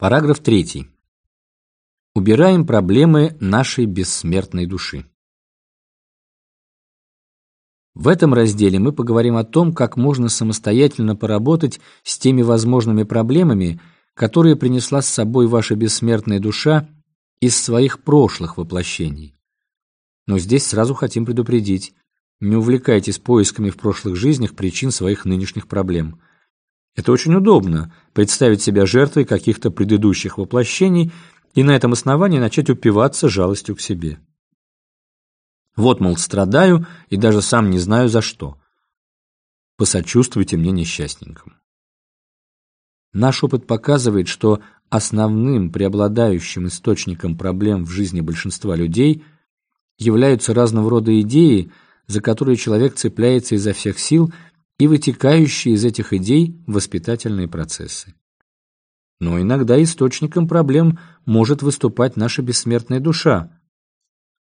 Параграф 3. Убираем проблемы нашей бессмертной души. В этом разделе мы поговорим о том, как можно самостоятельно поработать с теми возможными проблемами, которые принесла с собой ваша бессмертная душа из своих прошлых воплощений. Но здесь сразу хотим предупредить, не увлекайтесь поисками в прошлых жизнях причин своих нынешних проблем – это очень удобно – представить себя жертвой каких-то предыдущих воплощений и на этом основании начать упиваться жалостью к себе. Вот, мол, страдаю и даже сам не знаю за что. Посочувствуйте мне несчастненькому. Наш опыт показывает, что основным преобладающим источником проблем в жизни большинства людей являются разного рода идеи, за которые человек цепляется изо всех сил – и вытекающие из этих идей воспитательные процессы. Но иногда источником проблем может выступать наша бессмертная душа,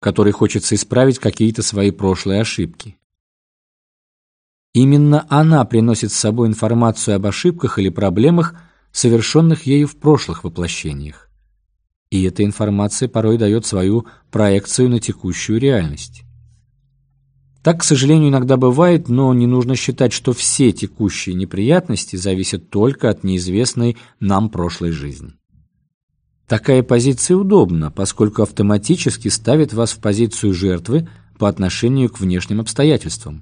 которой хочется исправить какие-то свои прошлые ошибки. Именно она приносит с собой информацию об ошибках или проблемах, совершенных ею в прошлых воплощениях. И эта информация порой дает свою проекцию на текущую реальность. Так, к сожалению, иногда бывает, но не нужно считать, что все текущие неприятности зависят только от неизвестной нам прошлой жизни. Такая позиция удобна, поскольку автоматически ставит вас в позицию жертвы по отношению к внешним обстоятельствам.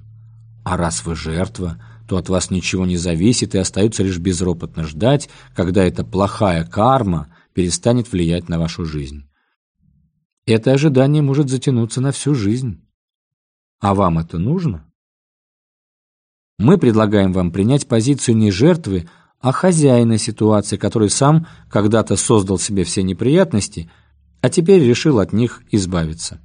А раз вы жертва, то от вас ничего не зависит и остается лишь безропотно ждать, когда эта плохая карма перестанет влиять на вашу жизнь. Это ожидание может затянуться на всю жизнь. А вам это нужно? Мы предлагаем вам принять позицию не жертвы, а хозяина ситуации, который сам когда-то создал себе все неприятности, а теперь решил от них избавиться.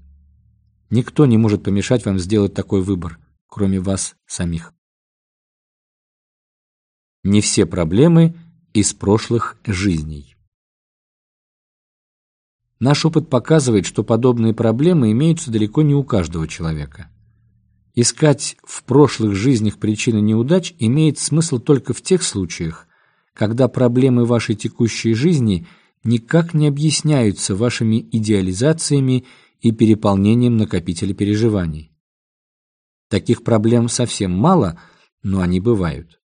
Никто не может помешать вам сделать такой выбор, кроме вас самих. Не все проблемы из прошлых жизней. Наш опыт показывает, что подобные проблемы имеются далеко не у каждого человека. Искать в прошлых жизнях причины неудач имеет смысл только в тех случаях, когда проблемы вашей текущей жизни никак не объясняются вашими идеализациями и переполнением накопителя переживаний. Таких проблем совсем мало, но они бывают.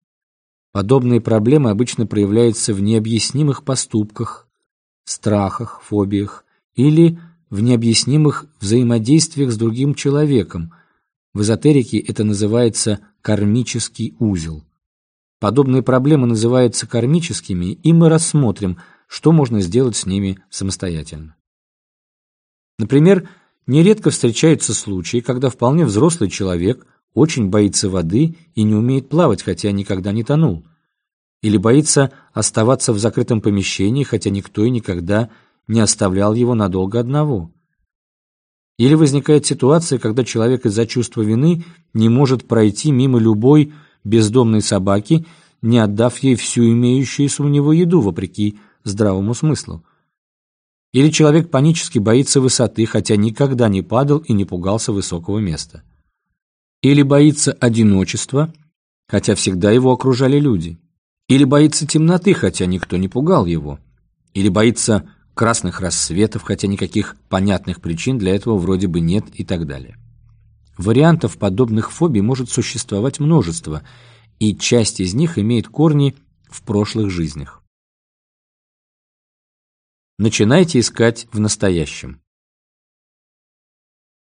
Подобные проблемы обычно проявляются в необъяснимых поступках, страхах, фобиях или в необъяснимых взаимодействиях с другим человеком – в эзотерике это называется кармический узел. Подобные проблемы называются кармическими, и мы рассмотрим, что можно сделать с ними самостоятельно. Например, нередко встречаются случаи, когда вполне взрослый человек очень боится воды и не умеет плавать, хотя никогда не тонул. Или боится оставаться в закрытом помещении, хотя никто и никогда не оставлял его надолго одного. Или возникает ситуация, когда человек из-за чувства вины не может пройти мимо любой бездомной собаки, не отдав ей всю имеющуюся у него еду, вопреки здравому смыслу. Или человек панически боится высоты, хотя никогда не падал и не пугался высокого места. Или боится одиночества, хотя всегда его окружали люди. Или боится темноты, хотя никто не пугал его. Или боится красных рассветов, хотя никаких понятных причин для этого вроде бы нет и так далее. Вариантов подобных фобий может существовать множество, и часть из них имеет корни в прошлых жизнях. Начинайте искать в настоящем.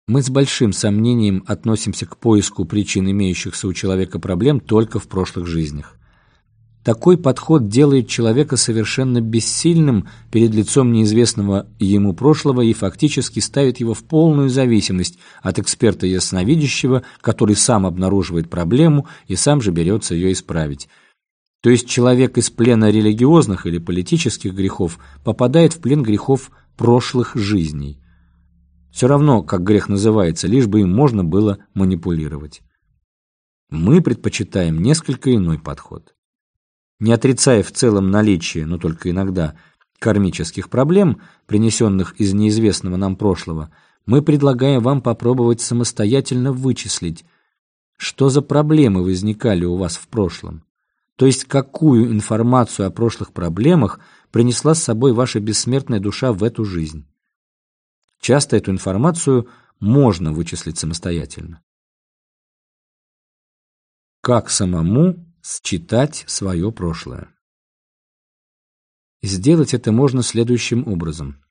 Мы с большим сомнением относимся к поиску причин имеющихся у человека проблем только в прошлых жизнях. Такой подход делает человека совершенно бессильным перед лицом неизвестного ему прошлого и фактически ставит его в полную зависимость от эксперта ясновидящего, который сам обнаруживает проблему и сам же берется ее исправить. То есть человек из плена религиозных или политических грехов попадает в плен грехов прошлых жизней. Все равно, как грех называется, лишь бы им можно было манипулировать. Мы предпочитаем несколько иной подход не отрицая в целом наличие, но только иногда, кармических проблем, принесенных из неизвестного нам прошлого, мы предлагаем вам попробовать самостоятельно вычислить, что за проблемы возникали у вас в прошлом, то есть какую информацию о прошлых проблемах принесла с собой ваша бессмертная душа в эту жизнь. Часто эту информацию можно вычислить самостоятельно. Как самому считать свое прошлое? Сделать это можно следующим образом.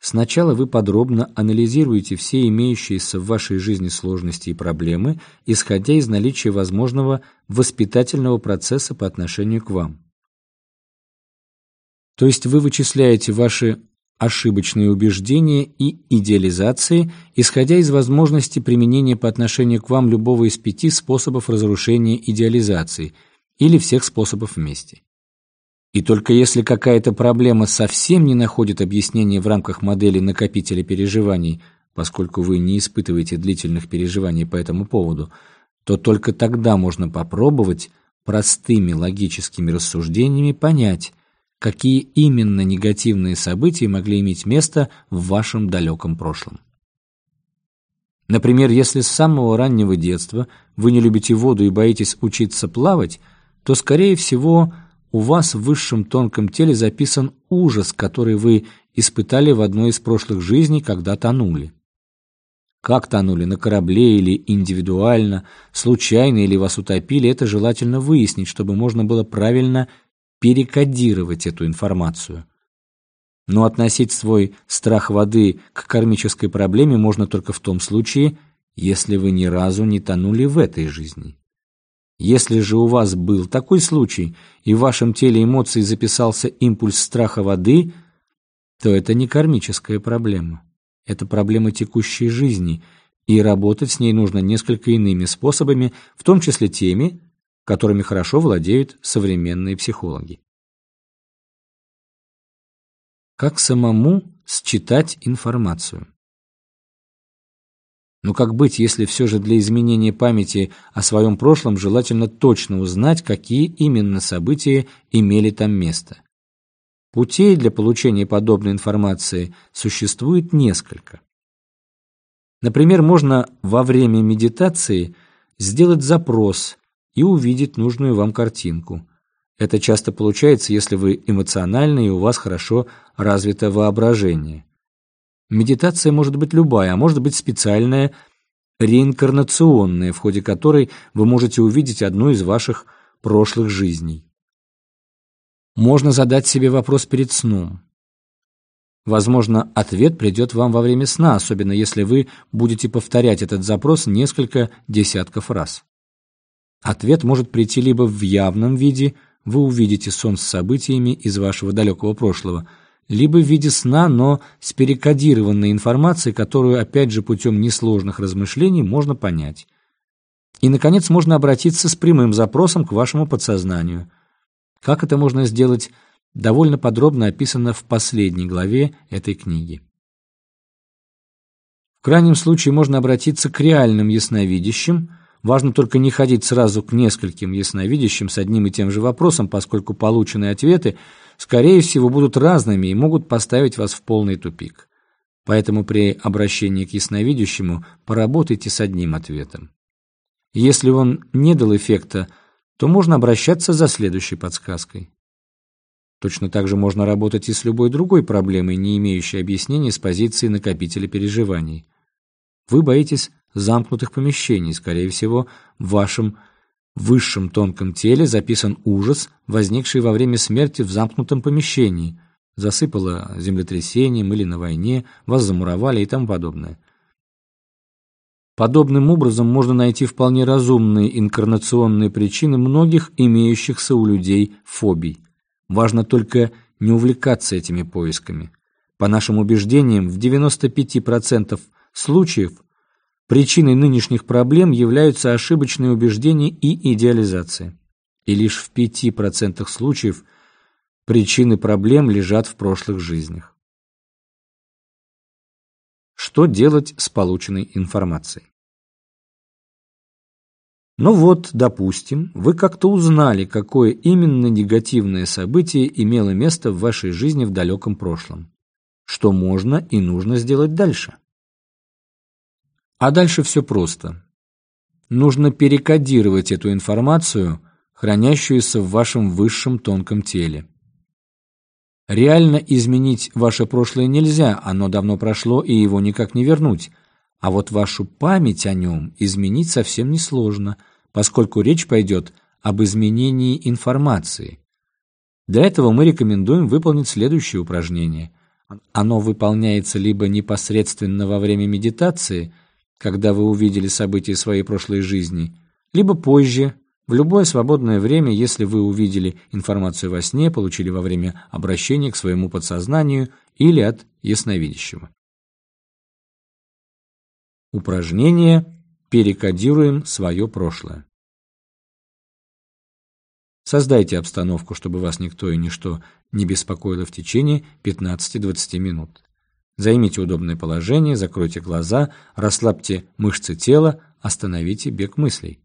Сначала вы подробно анализируете все имеющиеся в вашей жизни сложности и проблемы, исходя из наличия возможного воспитательного процесса по отношению к вам. То есть вы вычисляете ваши ошибочные убеждения и идеализации, исходя из возможности применения по отношению к вам любого из пяти способов разрушения идеализации или всех способов вместе. И только если какая-то проблема совсем не находит объяснения в рамках модели накопителя переживаний, поскольку вы не испытываете длительных переживаний по этому поводу, то только тогда можно попробовать простыми логическими рассуждениями понять, какие именно негативные события могли иметь место в вашем далеком прошлом. Например, если с самого раннего детства вы не любите воду и боитесь учиться плавать, то, скорее всего, у вас в высшем тонком теле записан ужас, который вы испытали в одной из прошлых жизней, когда тонули. Как тонули, на корабле или индивидуально, случайно или вас утопили, это желательно выяснить, чтобы можно было правильно перекодировать эту информацию. Но относить свой страх воды к кармической проблеме можно только в том случае, если вы ни разу не тонули в этой жизни. Если же у вас был такой случай, и в вашем теле эмоций записался импульс страха воды, то это не кармическая проблема. Это проблема текущей жизни, и работать с ней нужно несколько иными способами, в том числе теми, которыми хорошо владеют современные психологи. Как самому считать информацию? Но как быть, если все же для изменения памяти о своем прошлом желательно точно узнать, какие именно события имели там место? Путей для получения подобной информации существует несколько. Например, можно во время медитации сделать запрос и увидеть нужную вам картинку. Это часто получается, если вы эмоциональны и у вас хорошо развито воображение. Медитация может быть любая, а может быть специальная, реинкарнационная, в ходе которой вы можете увидеть одну из ваших прошлых жизней. Можно задать себе вопрос перед сном. Возможно, ответ придет вам во время сна, особенно если вы будете повторять этот запрос несколько десятков раз. Ответ может прийти либо в явном виде, вы увидите сон с событиями из вашего далекого прошлого – либо в виде сна, но с перекодированной информацией, которую, опять же, путем несложных размышлений можно понять. И, наконец, можно обратиться с прямым запросом к вашему подсознанию. Как это можно сделать, довольно подробно описано в последней главе этой книги. В крайнем случае можно обратиться к реальным ясновидящим, Важно только не ходить сразу к нескольким ясновидящим с одним и тем же вопросом, поскольку полученные ответы скорее всего, будут разными и могут поставить вас в полный тупик. Поэтому при обращении к ясновидящему поработайте с одним ответом. Если он не дал эффекта, то можно обращаться за следующей подсказкой. Точно так же можно работать и с любой другой проблемой, не имеющей объяснения с позиции накопителя переживаний. Вы боитесь замкнутых помещений, скорее всего, в вашем высшем тонком теле записан ужас, возникший во время смерти в замкнутом помещении. Засыпало землетрясением или на войне, вас замуровали и тому подобное. Подобным образом можно найти вполне разумные инкарнационные причины многих имеющихся у людей фобий. Важно только не увлекаться этими поисками. По нашим убеждениям, в 95% случаев Причиной нынешних проблем являются ошибочные убеждения и идеализация. И лишь в 5% случаев причины проблем лежат в прошлых жизнях. Что делать с полученной информацией? Ну вот, допустим, вы как-то узнали, какое именно негативное событие имело место в вашей жизни в далеком прошлом. Что можно и нужно сделать дальше? А дальше все просто. Нужно перекодировать эту информацию, хранящуюся в вашем высшем тонком теле. Реально изменить ваше прошлое нельзя, оно давно прошло и его никак не вернуть. А вот вашу память о нем изменить совсем несложно, поскольку речь пойдет об изменении информации. Для этого мы рекомендуем выполнить следующее упражнение. Оно выполняется либо непосредственно во время медитации, когда вы увидели события своей прошлой жизни, либо позже, в любое свободное время, если вы увидели информацию во сне, получили во время обращения к своему подсознанию или от ясновидящего. Упражнение «Перекодируем свое прошлое». Создайте обстановку, чтобы вас никто и ничто не беспокоило в течение 15-20 минут. Займите удобное положение, закройте глаза, расслабьте мышцы тела, остановите бег мыслей.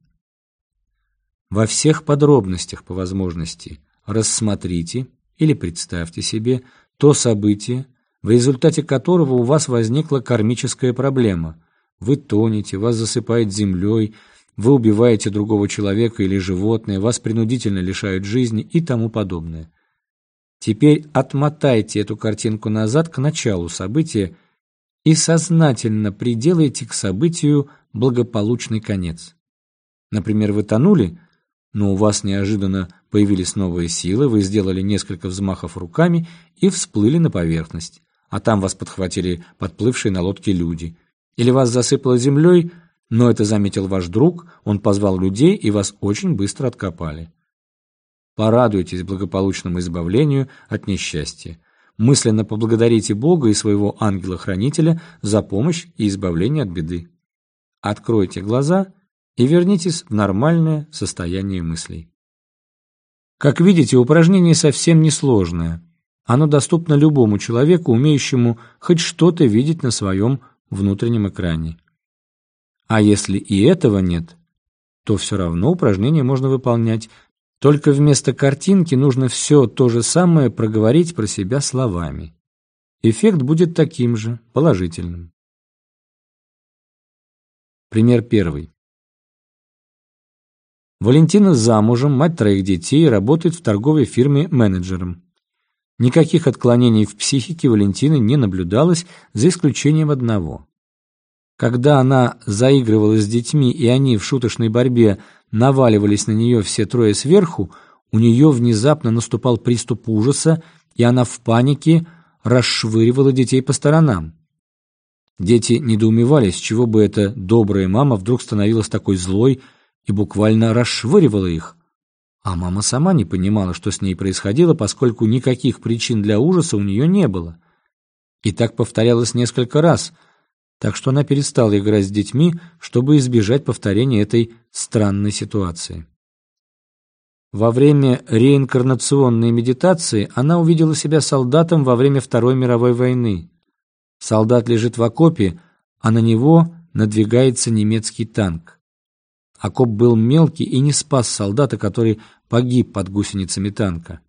Во всех подробностях по возможности рассмотрите или представьте себе то событие, в результате которого у вас возникла кармическая проблема. Вы тонете, вас засыпает землей, вы убиваете другого человека или животное, вас принудительно лишают жизни и тому подобное. Теперь отмотайте эту картинку назад к началу события и сознательно приделайте к событию благополучный конец. Например, вы тонули – но у вас неожиданно появились новые силы, вы сделали несколько взмахов руками и всплыли на поверхность, а там вас подхватили подплывшие на лодке люди. Или вас засыпало землей, но это заметил ваш друг, он позвал людей и вас очень быстро откопали. Порадуйтесь благополучному избавлению от несчастья. Мысленно поблагодарите Бога и своего ангела-хранителя за помощь и избавление от беды. Откройте глаза – и вернитесь в нормальное состояние мыслей. Как видите, упражнение совсем несложное. Оно доступно любому человеку, умеющему хоть что-то видеть на своем внутреннем экране. А если и этого нет, то все равно упражнение можно выполнять, только вместо картинки нужно все то же самое проговорить про себя словами. Эффект будет таким же, положительным. Пример первый. Валентина замужем, мать троих детей, работает в торговой фирме менеджером. Никаких отклонений в психике Валентины не наблюдалось, за исключением одного. Когда она заигрывала с детьми, и они в шуточной борьбе наваливались на нее все трое сверху, у нее внезапно наступал приступ ужаса, и она в панике расшвыривала детей по сторонам. Дети недоумевали, с чего бы эта добрая мама вдруг становилась такой злой, и буквально расшвыривала их. А мама сама не понимала, что с ней происходило, поскольку никаких причин для ужаса у нее не было. И так повторялось несколько раз, так что она перестала играть с детьми, чтобы избежать повторения этой странной ситуации. Во время реинкарнационной медитации она увидела себя солдатом во время Второй мировой войны. Солдат лежит в окопе, а на него надвигается немецкий танк. Окоп был мелкий и не спас солдата, который погиб под гусеницами танка.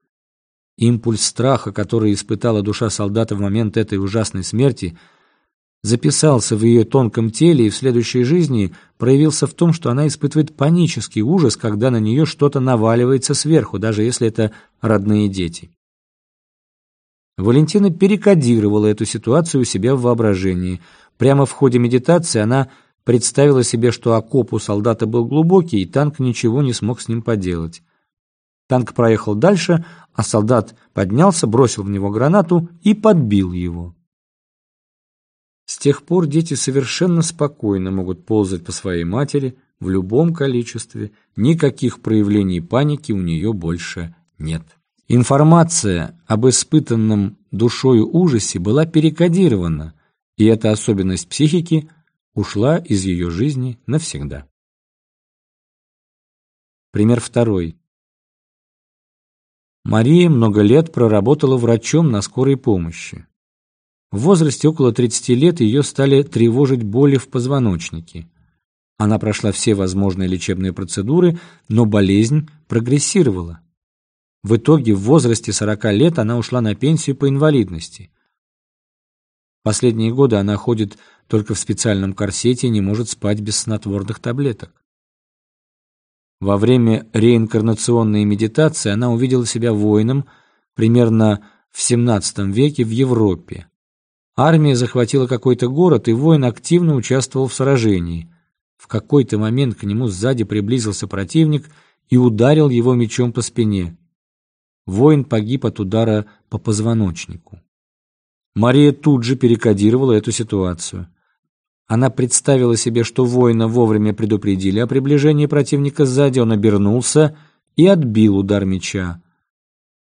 Импульс страха, который испытала душа солдата в момент этой ужасной смерти, записался в ее тонком теле и в следующей жизни проявился в том, что она испытывает панический ужас, когда на нее что-то наваливается сверху, даже если это родные дети. Валентина перекодировала эту ситуацию у себя в воображении. Прямо в ходе медитации она представила себе, что окоп у солдата был глубокий, и танк ничего не смог с ним поделать. Танк проехал дальше, а солдат поднялся, бросил в него гранату и подбил его. С тех пор дети совершенно спокойно могут ползать по своей матери в любом количестве, никаких проявлений паники у нее больше нет. Информация об испытанном душою ужасе была перекодирована, и эта особенность психики ушла из ее жизни навсегда. Пример второй. Мария много лет проработала врачом на скорой помощи. В возрасте около 30 лет ее стали тревожить боли в позвоночнике. Она прошла все возможные лечебные процедуры, но болезнь прогрессировала. В итоге в возрасте 40 лет она ушла на пенсию по инвалидности. Последние годы она ходит только в специальном корсете и не может спать без снотворных таблеток. Во время реинкарнационной медитации она увидела себя воином, примерно в XVII веке в Европе. Армия захватила какой-то город, и воин активно участвовал в сражении. В какой-то момент к нему сзади приблизился противник и ударил его мечом по спине. Воин погиб от удара по позвоночнику. Мария тут же перекодировала эту ситуацию. Она представила себе, что воина вовремя предупредили о приближении противника сзади, он обернулся и отбил удар меча.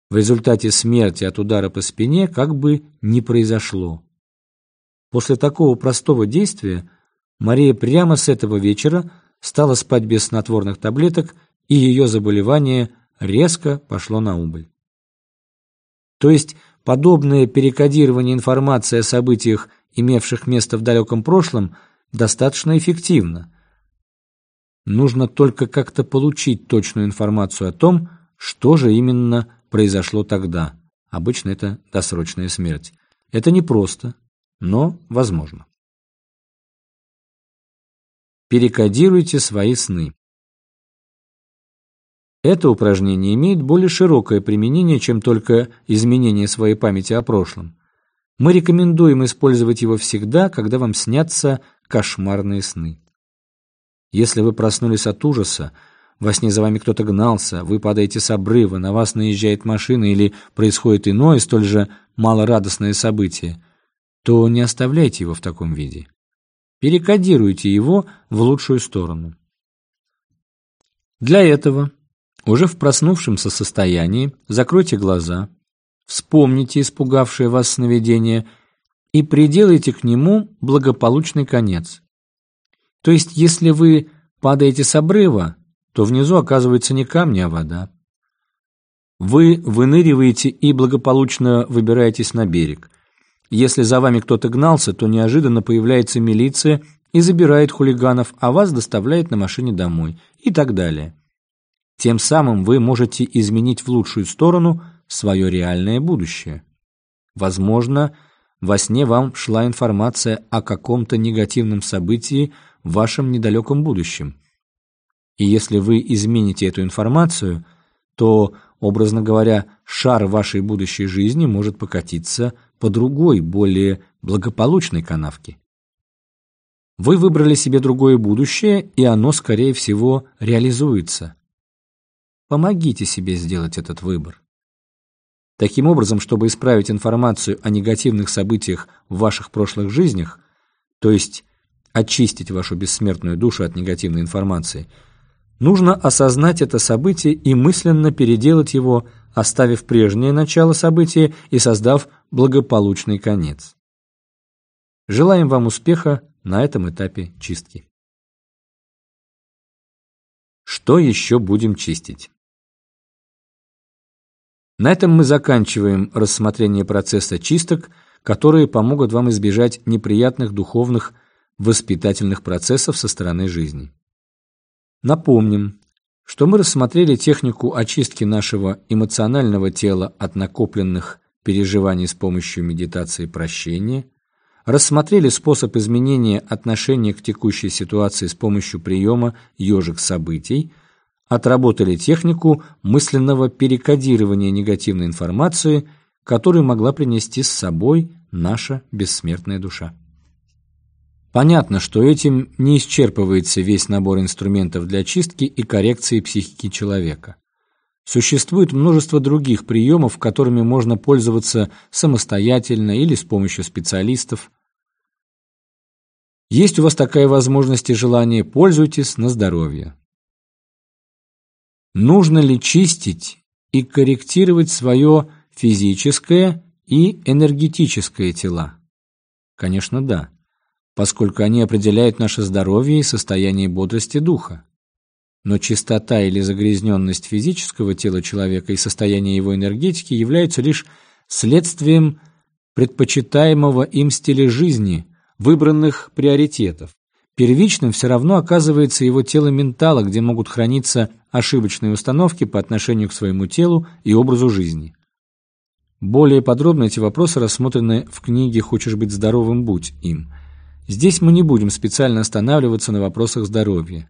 В результате смерти от удара по спине как бы не произошло. После такого простого действия Мария прямо с этого вечера стала спать без снотворных таблеток, и ее заболевание резко пошло на убыль. То есть подобное перекодирование информации о событиях имевших место в далеком прошлом, достаточно эффективно. Нужно только как-то получить точную информацию о том, что же именно произошло тогда. Обычно это досрочная смерть. Это непросто, но возможно. Перекодируйте свои сны. Это упражнение имеет более широкое применение, чем только изменение своей памяти о прошлом. Мы рекомендуем использовать его всегда, когда вам снятся кошмарные сны. Если вы проснулись от ужаса, во сне за вами кто-то гнался, вы падаете с обрыва, на вас наезжает машина или происходит иное, столь же малорадостное событие, то не оставляйте его в таком виде. Перекодируйте его в лучшую сторону. Для этого уже в проснувшемся состоянии закройте глаза, Вспомните испугавшее вас сновидение и приделайте к нему благополучный конец. То есть, если вы падаете с обрыва, то внизу оказывается не камни, а вода. Вы выныриваете и благополучно выбираетесь на берег. Если за вами кто-то гнался, то неожиданно появляется милиция и забирает хулиганов, а вас доставляет на машине домой и так далее. Тем самым вы можете изменить в лучшую сторону – свое реальное будущее. Возможно, во сне вам шла информация о каком-то негативном событии в вашем недалеком будущем. И если вы измените эту информацию, то, образно говоря, шар вашей будущей жизни может покатиться по другой, более благополучной канавке. Вы выбрали себе другое будущее, и оно, скорее всего, реализуется. Помогите себе сделать этот выбор. Таким образом, чтобы исправить информацию о негативных событиях в ваших прошлых жизнях, то есть очистить вашу бессмертную душу от негативной информации, нужно осознать это событие и мысленно переделать его, оставив прежнее начало события и создав благополучный конец. Желаем вам успеха на этом этапе чистки. Что еще будем чистить? На этом мы заканчиваем рассмотрение процесса чисток, которые помогут вам избежать неприятных духовных воспитательных процессов со стороны жизни. Напомним, что мы рассмотрели технику очистки нашего эмоционального тела от накопленных переживаний с помощью медитации прощения, рассмотрели способ изменения отношения к текущей ситуации с помощью приема «ежик событий», отработали технику мысленного перекодирования негативной информации, которую могла принести с собой наша бессмертная душа. Понятно, что этим не исчерпывается весь набор инструментов для чистки и коррекции психики человека. Существует множество других приемов, которыми можно пользоваться самостоятельно или с помощью специалистов. Есть у вас такая возможность и желание, пользуйтесь на здоровье. Нужно ли чистить и корректировать свое физическое и энергетическое тела? Конечно, да, поскольку они определяют наше здоровье и состояние бодрости духа. Но чистота или загрязненность физического тела человека и состояние его энергетики являются лишь следствием предпочитаемого им стиля жизни, выбранных приоритетов. Первичным все равно оказывается его тело ментала, где могут храниться ошибочные установки по отношению к своему телу и образу жизни. Более подробно эти вопросы рассмотрены в книге «Хочешь быть здоровым? Будь им». Здесь мы не будем специально останавливаться на вопросах здоровья.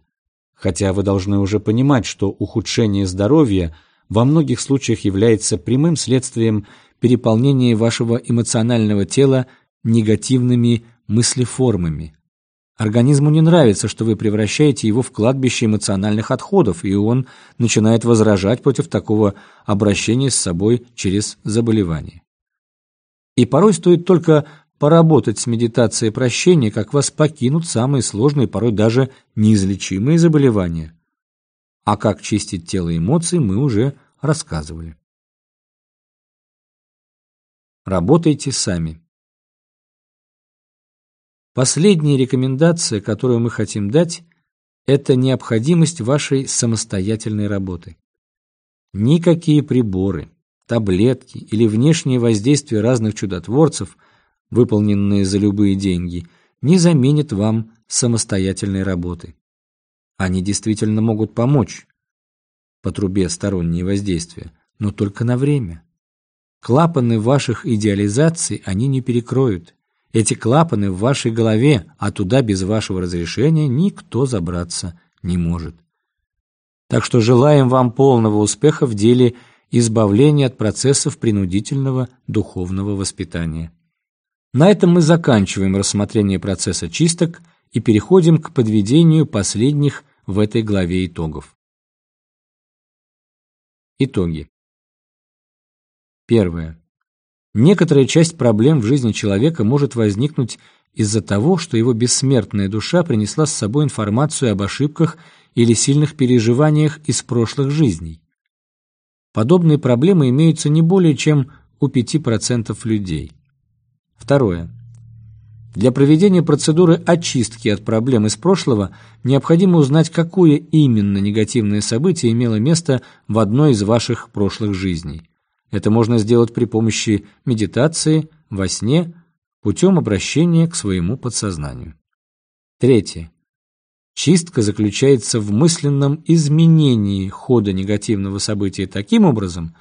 Хотя вы должны уже понимать, что ухудшение здоровья во многих случаях является прямым следствием переполнения вашего эмоционального тела негативными мыслеформами. Организму не нравится, что вы превращаете его в кладбище эмоциональных отходов, и он начинает возражать против такого обращения с собой через заболевание. И порой стоит только поработать с медитацией прощения, как вас покинут самые сложные, порой даже неизлечимые заболевания. А как чистить тело и эмоции, мы уже рассказывали. Работайте сами. Последняя рекомендация, которую мы хотим дать, это необходимость вашей самостоятельной работы. Никакие приборы, таблетки или внешнее воздействие разных чудотворцев, выполненные за любые деньги, не заменят вам самостоятельной работы. Они действительно могут помочь по трубе сторонние воздействия, но только на время. Клапаны ваших идеализаций они не перекроют. Эти клапаны в вашей голове, а туда без вашего разрешения никто забраться не может. Так что желаем вам полного успеха в деле избавления от процессов принудительного духовного воспитания. На этом мы заканчиваем рассмотрение процесса чисток и переходим к подведению последних в этой главе итогов. Итоги. Первое. Некоторая часть проблем в жизни человека может возникнуть из-за того, что его бессмертная душа принесла с собой информацию об ошибках или сильных переживаниях из прошлых жизней. Подобные проблемы имеются не более чем у 5% людей. Второе. Для проведения процедуры очистки от проблем из прошлого необходимо узнать, какое именно негативное событие имело место в одной из ваших прошлых жизней. Это можно сделать при помощи медитации, во сне, путем обращения к своему подсознанию. Третье. Чистка заключается в мысленном изменении хода негативного события таким образом,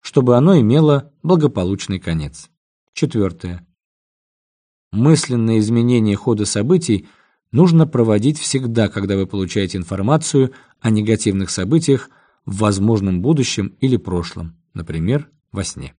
чтобы оно имело благополучный конец. Четвертое. Мысленное изменение хода событий нужно проводить всегда, когда вы получаете информацию о негативных событиях в возможном будущем или прошлом, например, во сне.